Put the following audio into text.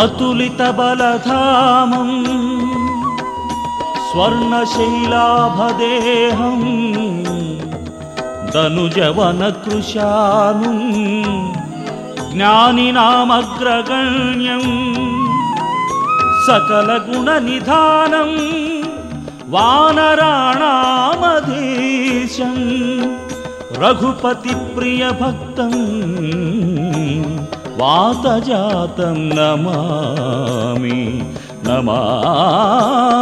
अतुलितबलधामम् स्वर्णशैलाभदेहम् दनुजवनकृशानुम् ज्ञानिनामग्रगण्यम् सकलगुणनिधानम् वानराणामधीशम् रघुपतिप्रियभक्तम् वातजातं Namami Namami